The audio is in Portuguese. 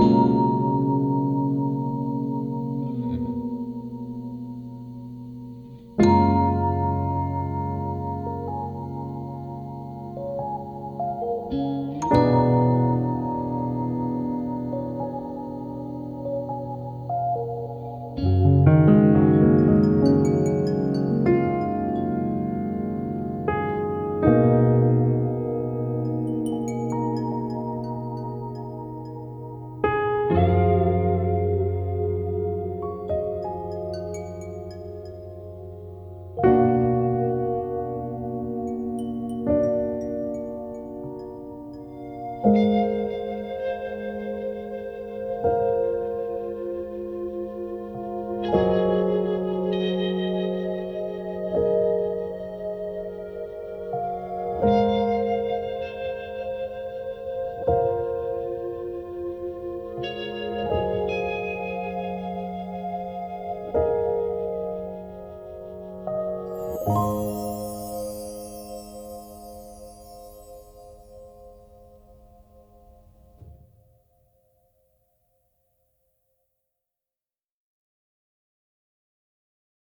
Música Música